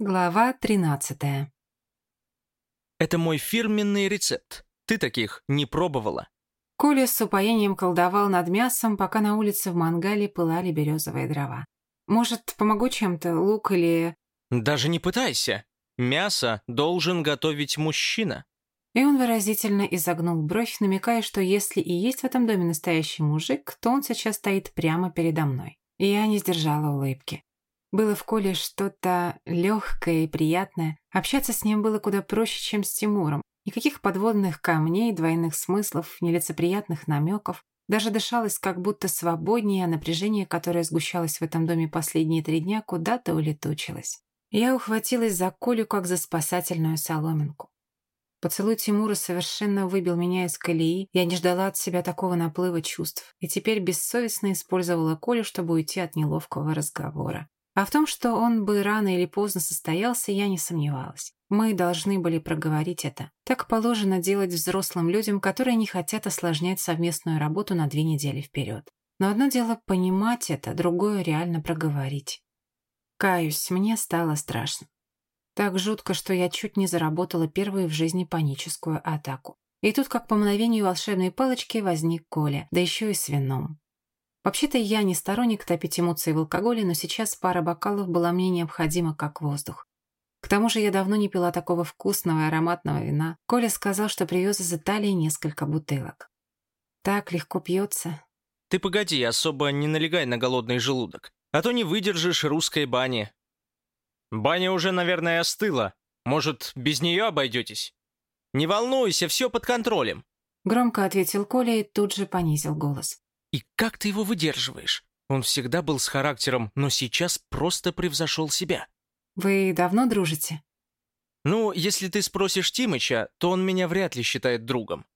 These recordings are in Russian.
Глава 13 Это мой фирменный рецепт. Ты таких не пробовала. Коля с упоением колдовал над мясом, пока на улице в мангале пылали березовые дрова. «Может, помогу чем-то? Лук или...» Даже не пытайся. Мясо должен готовить мужчина. И он выразительно изогнул бровь, намекая, что если и есть в этом доме настоящий мужик, то он сейчас стоит прямо передо мной. И я не сдержала улыбки. Было в Коле что-то легкое и приятное. Общаться с ним было куда проще, чем с Тимуром. Никаких подводных камней, двойных смыслов, нелицеприятных намеков. Даже дышалось как будто свободнее, а напряжение, которое сгущалось в этом доме последние три дня, куда-то улетучилось. Я ухватилась за Колю, как за спасательную соломинку. Поцелуй Тимура совершенно выбил меня из колеи, я не ждала от себя такого наплыва чувств, и теперь бессовестно использовала Колю, чтобы уйти от неловкого разговора. А в том, что он бы рано или поздно состоялся, я не сомневалась. Мы должны были проговорить это. Так положено делать взрослым людям, которые не хотят осложнять совместную работу на две недели вперед. Но одно дело понимать это, другое реально проговорить. Каюсь, мне стало страшно. Так жутко, что я чуть не заработала первую в жизни паническую атаку. И тут, как по мгновению волшебной палочки, возник Коля, да еще и с вином. Вообще-то я не сторонник топить эмоции в алкоголе, но сейчас пара бокалов была мне необходима как воздух. К тому же я давно не пила такого вкусного и ароматного вина. Коля сказал, что привез из Италии несколько бутылок. Так легко пьется. Ты погоди, особо не налегай на голодный желудок, а то не выдержишь русской бани. Баня уже, наверное, остыла. Может, без нее обойдетесь? Не волнуйся, все под контролем. Громко ответил Коля и тут же понизил голос. И как ты его выдерживаешь? Он всегда был с характером, но сейчас просто превзошел себя. Вы давно дружите? Ну, если ты спросишь Тимыча, то он меня вряд ли считает другом.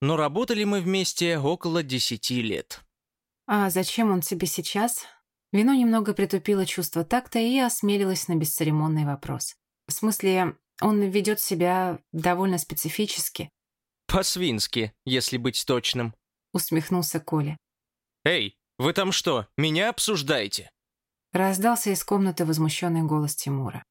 Но работали мы вместе около десяти лет. А зачем он тебе сейчас? Вино немного притупило чувство такта и осмелилась на бесцеремонный вопрос. В смысле, он ведет себя довольно специфически. По-свински, если быть точным. Усмехнулся Коля. «Эй, вы там что, меня обсуждаете?» Раздался из комнаты возмущенный голос Тимура.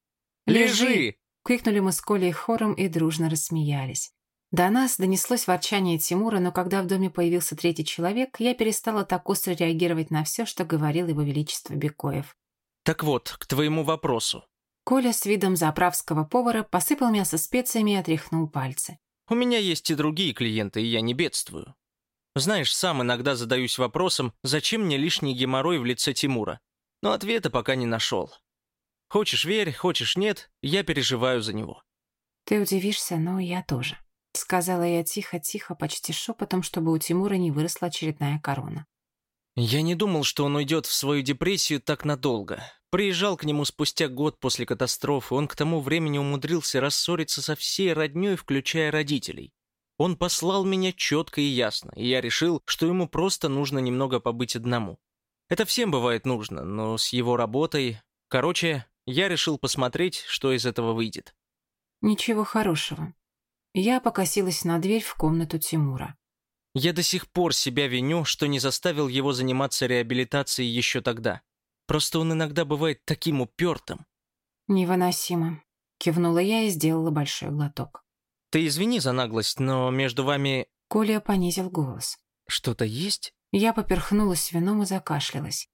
«Лежи!» — крикнули мы с Колей хором и дружно рассмеялись. До нас донеслось ворчание Тимура, но когда в доме появился третий человек, я перестала так остро реагировать на все, что говорил его величество Бекоев. «Так вот, к твоему вопросу». Коля с видом заправского повара посыпал мясо специями и отряхнул пальцы. «У меня есть и другие клиенты, и я не бедствую. Знаешь, сам иногда задаюсь вопросом, зачем мне лишний геморрой в лице Тимура. Но ответа пока не нашел. Хочешь верь, хочешь нет, я переживаю за него. Ты удивишься, но я тоже. Сказала я тихо-тихо, почти шепотом, чтобы у Тимура не выросла очередная корона. Я не думал, что он уйдет в свою депрессию так надолго. Приезжал к нему спустя год после катастрофы, он к тому времени умудрился рассориться со всей роднёй, включая родителей. Он послал меня четко и ясно, и я решил, что ему просто нужно немного побыть одному. Это всем бывает нужно, но с его работой... Короче, я решил посмотреть, что из этого выйдет. Ничего хорошего. Я покосилась на дверь в комнату Тимура. Я до сих пор себя виню, что не заставил его заниматься реабилитацией еще тогда. Просто он иногда бывает таким упертым. Невыносимо. Кивнула я и сделала большой глоток. Ты извини за наглость, но между вами... Коля понизил голос. Что-то есть? Я поперхнулась вином и закашлялась.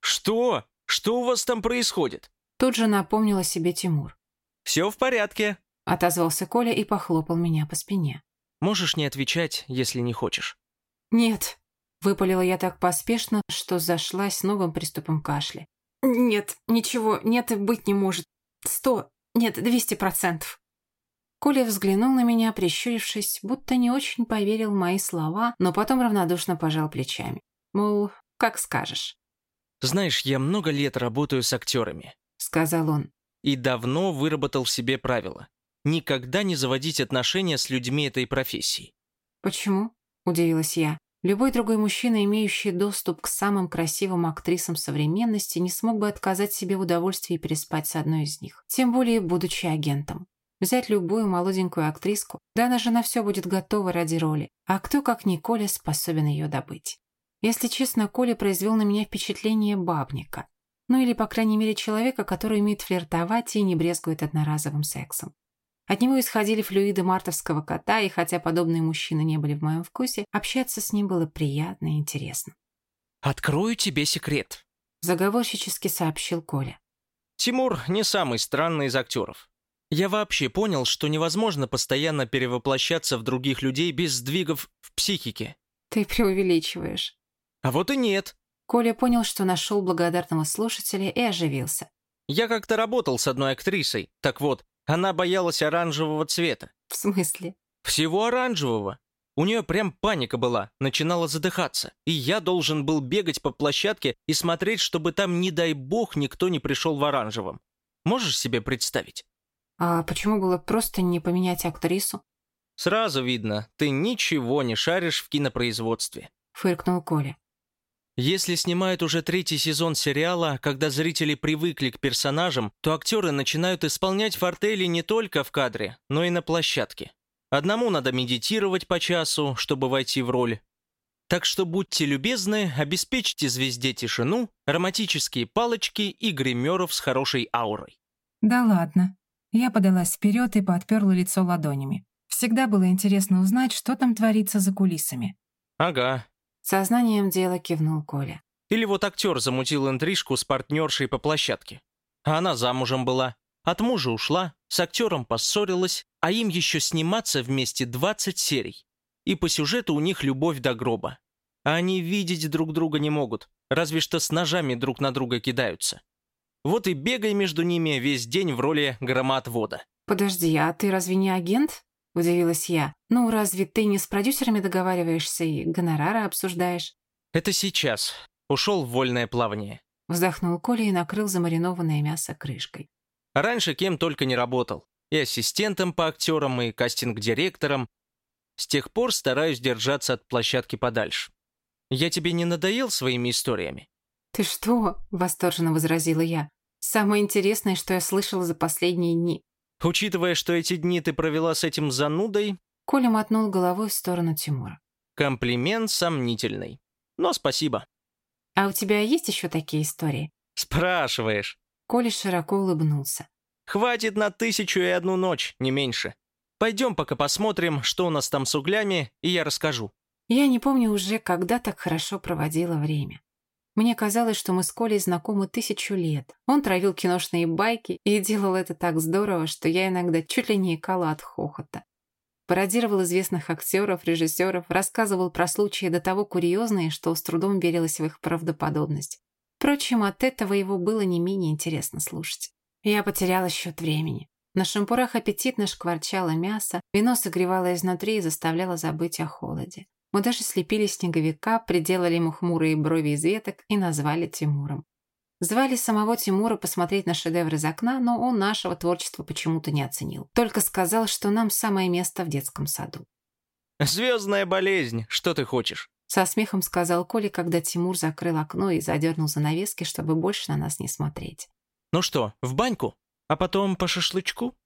Что? Что у вас там происходит? Тут же напомнила себе Тимур. Все в порядке. Отозвался Коля и похлопал меня по спине. Можешь не отвечать, если не хочешь. Нет. Выпалила я так поспешно, что зашлась новым приступом кашля. Нет, ничего, нет и быть не может. Сто, нет, двести процентов. Коля взглянул на меня, прищурившись, будто не очень поверил мои слова, но потом равнодушно пожал плечами. Мол, как скажешь. «Знаешь, я много лет работаю с актерами», — сказал он. «И давно выработал в себе правило. Никогда не заводить отношения с людьми этой профессии». «Почему?» — удивилась я. Любой другой мужчина, имеющий доступ к самым красивым актрисам современности, не смог бы отказать себе в удовольствии переспать с одной из них, тем более будучи агентом. Взять любую молоденькую актриску, да она же на все будет готова ради роли. А кто, как не Коля, способен ее добыть? Если честно, Коля произвел на меня впечатление бабника. Ну или, по крайней мере, человека, который умеет флиртовать и не брезгует одноразовым сексом. От него исходили флюиды мартовского кота, и хотя подобные мужчины не были в моем вкусе, общаться с ним было приятно и интересно. «Открою тебе секрет», — заговорщически сообщил Коля. «Тимур не самый странный из актеров. Я вообще понял, что невозможно постоянно перевоплощаться в других людей без сдвигов в психике». «Ты преувеличиваешь». «А вот и нет». Коля понял, что нашел благодарного слушателя и оживился. «Я как-то работал с одной актрисой. Так вот, она боялась оранжевого цвета. В смысле? Всего оранжевого. У нее прям паника была, начинала задыхаться. И я должен был бегать по площадке и смотреть, чтобы там, не дай бог, никто не пришел в оранжевом. Можешь себе представить? А почему было просто не поменять актрису? Сразу видно, ты ничего не шаришь в кинопроизводстве. Фыркнул Коля. Если снимают уже третий сезон сериала, когда зрители привыкли к персонажам, то актеры начинают исполнять фортели не только в кадре, но и на площадке. Одному надо медитировать по часу, чтобы войти в роль. Так что будьте любезны, обеспечьте звезде тишину, романтические палочки и гримеров с хорошей аурой. Да ладно. Я подалась вперед и подперла лицо ладонями. Всегда было интересно узнать, что там творится за кулисами. Ага, Сознанием дела кивнул Коля. Или вот актер замутил интрижку с партнершей по площадке. А она замужем была. От мужа ушла, с актером поссорилась, а им еще сниматься вместе 20 серий. И по сюжету у них любовь до гроба. А они видеть друг друга не могут, разве что с ножами друг на друга кидаются. Вот и бегай между ними весь день в роли громоотвода. «Подожди, а ты разве не агент?» – удивилась я. «Ну, разве ты не с продюсерами договариваешься и гонорары обсуждаешь?» «Это сейчас. Ушел в вольное плавание». Вздохнул Коля и накрыл замаринованное мясо крышкой. Раньше кем только не работал. И ассистентом по актерам, и кастинг-директором. С тех пор стараюсь держаться от площадки подальше. Я тебе не надоел своими историями? «Ты что?» – восторженно возразила я. «Самое интересное, что я слышала за последние дни. Учитывая, что эти дни ты провела с этим занудой...» Коля мотнул головой в сторону Тимура. «Комплимент сомнительный. Но спасибо». «А у тебя есть еще такие истории?» «Спрашиваешь». Коля широко улыбнулся. «Хватит на тысячу и одну ночь, не меньше. Пойдем пока посмотрим, что у нас там с углями, и я расскажу». Я не помню уже, когда так хорошо проводила время. Мне казалось, что мы с Колей знакомы тысячу лет. Он травил киношные байки и делал это так здорово, что я иногда чуть ли не икала от хохота. Пародировал известных актеров, режиссеров, рассказывал про случаи до того курьезные, что с трудом верилось в их правдоподобность. Впрочем, от этого его было не менее интересно слушать. Я потеряла счет времени. На шампурах аппетитно шкварчало мясо, вино согревало изнутри и заставляло забыть о холоде. Мы даже слепили снеговика, приделали ему хмурые брови из веток и назвали Тимуром. Звали самого Тимура посмотреть на шедевр из окна, но он нашего творчества почему-то не оценил. Только сказал, что нам самое место в детском саду. «Звездная болезнь, что ты хочешь?» Со смехом сказал Коля, когда Тимур закрыл окно и задернул занавески, чтобы больше на нас не смотреть. «Ну что, в баньку? А потом по шашлычку?»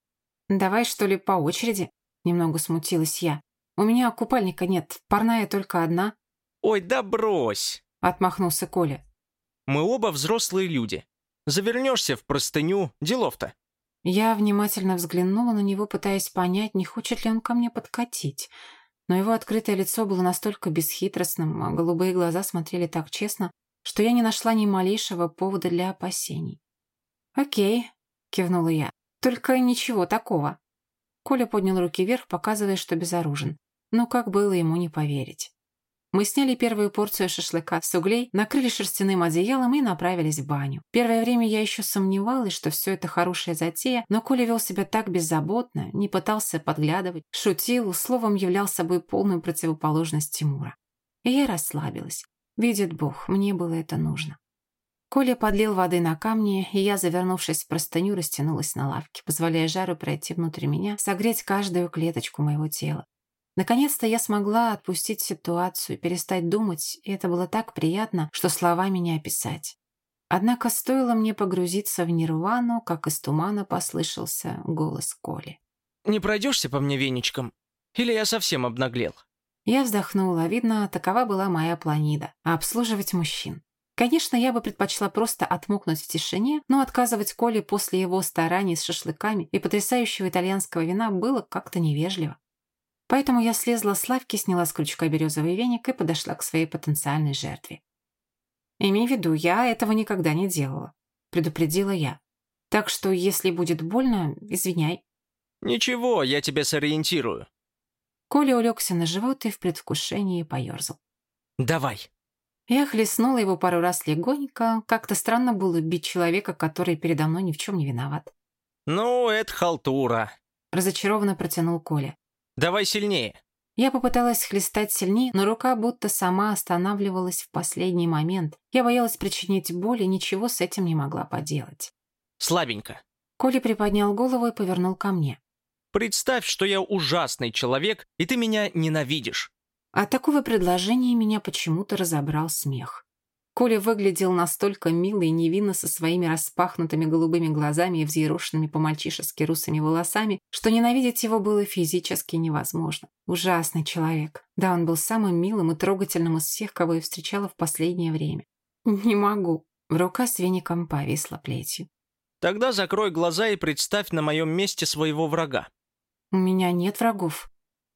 «Давай, что ли, по очереди?» Немного смутилась я. У меня купальника нет, парная только одна». «Ой, да брось!» — отмахнулся Коля. «Мы оба взрослые люди. Завернешься в простыню, делов-то». Я внимательно взглянула на него, пытаясь понять, не хочет ли он ко мне подкатить. Но его открытое лицо было настолько бесхитростным, а голубые глаза смотрели так честно, что я не нашла ни малейшего повода для опасений. «Окей», — кивнула я, — «только ничего такого». Коля поднял руки вверх, показывая, что безоружен. Но как было ему не поверить? Мы сняли первую порцию шашлыка с углей, накрыли шерстяным одеялом и направились в баню. Первое время я еще сомневалась, что все это хорошая затея, но Коля вел себя так беззаботно, не пытался подглядывать, шутил, словом являл собой полную противоположность Тимура. И я расслабилась. Видит Бог, мне было это нужно. Коля подлил воды на камни, и я, завернувшись в простыню, растянулась на лавке, позволяя жару пройти внутрь меня, согреть каждую клеточку моего тела. Наконец-то я смогла отпустить ситуацию, перестать думать, и это было так приятно, что словами не описать. Однако стоило мне погрузиться в нирвану, как из тумана послышался голос Коли. «Не пройдешься по мне веничком? Или я совсем обнаглел?» Я вздохнула. Видно, такова была моя планида – обслуживать мужчин. Конечно, я бы предпочла просто отмокнуть в тишине, но отказывать Коле после его стараний с шашлыками и потрясающего итальянского вина было как-то невежливо. Поэтому я слезла с лавки, сняла с крючка березовый веник и подошла к своей потенциальной жертве. «Имей в виду, я этого никогда не делала», — предупредила я. «Так что, если будет больно, извиняй». «Ничего, я тебя сориентирую». Коля улегся на живот и в предвкушении поерзал. «Давай». Я хлестнула его пару раз легонько. Как-то странно было бить человека, который передо мной ни в чем не виноват. «Ну, это халтура», — разочарованно протянул Коля. «Давай сильнее». Я попыталась хлестать сильнее, но рука будто сама останавливалась в последний момент. Я боялась причинить боль и ничего с этим не могла поделать. «Слабенько». Коля приподнял голову и повернул ко мне. «Представь, что я ужасный человек, и ты меня ненавидишь. От такого предложения меня почему-то разобрал смех. Коля выглядел настолько мило и невинно со своими распахнутыми голубыми глазами и взъерошенными по-мальчишески русыми волосами, что ненавидеть его было физически невозможно. Ужасный человек. Да, он был самым милым и трогательным из всех, кого я встречала в последнее время. «Не могу». В рука с веником повисла плетью. «Тогда закрой глаза и представь на моем месте своего врага». «У меня нет врагов».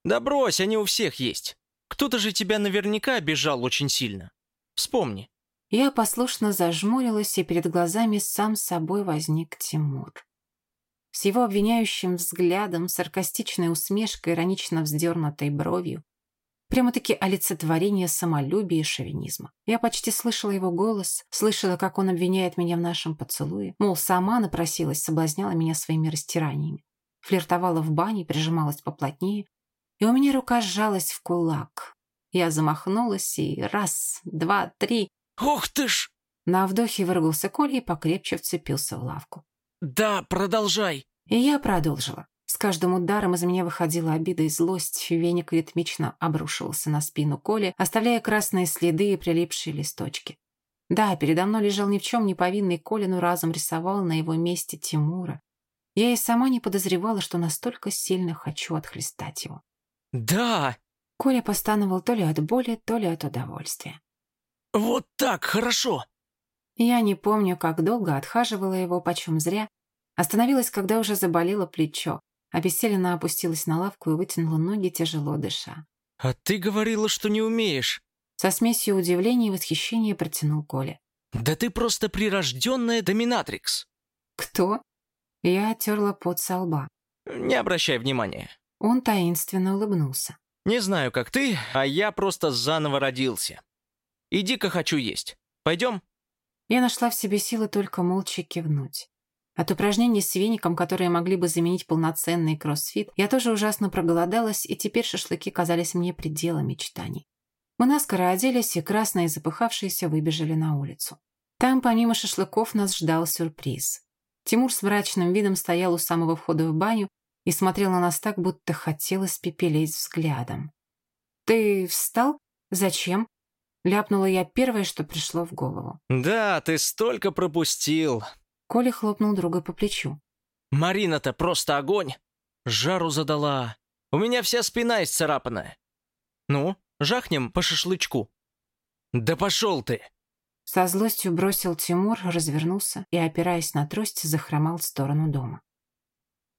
«Да брось, они у всех есть. Кто-то же тебя наверняка обижал очень сильно. Вспомни». Я послушно зажмурилась, и перед глазами сам собой возник Тимур. С его обвиняющим взглядом, саркастичной усмешкой, иронично вздернутой бровью, Прямо-таки олицетворение самолюбия и шовинизма. Я почти слышала его голос, слышала, как он обвиняет меня в нашем поцелуе. Мол, сама напросилась, соблазняла меня своими растираниями. Флиртовала в бане, прижималась поплотнее, и у меня рука сжалась в кулак. Я замахнулась и раз, два, три. «Ух ты ж!» На вдохе выругался Коля и покрепче вцепился в лавку. «Да, продолжай!» И я продолжила. С каждым ударом из меня выходила обида и злость. Веник ритмично обрушивался на спину Коли, оставляя красные следы и прилипшие листочки. Да, передо мной лежал ни в чем не повинный Коля, но разом рисовал на его месте Тимура. Я и сама не подозревала, что настолько сильно хочу отхлестать его. «Да!» Коля постановал то ли от боли, то ли от удовольствия. «Вот так, хорошо!» Я не помню, как долго отхаживала его, почем зря. Остановилась, когда уже заболело плечо. Обессиленно опустилась на лавку и вытянула ноги, тяжело дыша. «А ты говорила, что не умеешь!» Со смесью удивления и восхищения протянул Коля. «Да ты просто прирожденная доминатрикс!» «Кто?» Я оттерла пот со лба. «Не обращай внимания. Он таинственно улыбнулся. «Не знаю, как ты, а я просто заново родился. Иди-ка хочу есть. Пойдем?» Я нашла в себе силы только молча кивнуть. От упражнений с веником, которые могли бы заменить полноценный кроссфит, я тоже ужасно проголодалась, и теперь шашлыки казались мне пределом мечтаний. Мы наскоро оделись и, красные запыхавшиеся, выбежали на улицу. Там, помимо шашлыков, нас ждал сюрприз. Тимур с мрачным видом стоял у самого входа в баню и смотрел на нас так, будто хотел испепелить взглядом. «Ты встал? Зачем?» Ляпнула я первое, что пришло в голову. «Да, ты столько пропустил!» Коля хлопнул друга по плечу. «Марина-то просто огонь! Жару задала. У меня вся спина исцарапанная. Ну, жахнем по шашлычку». «Да пошел ты!» Со злостью бросил Тимур, развернулся и, опираясь на трость, захромал в сторону дома.